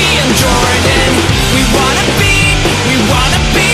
Jordan. We wanna be, we wanna be.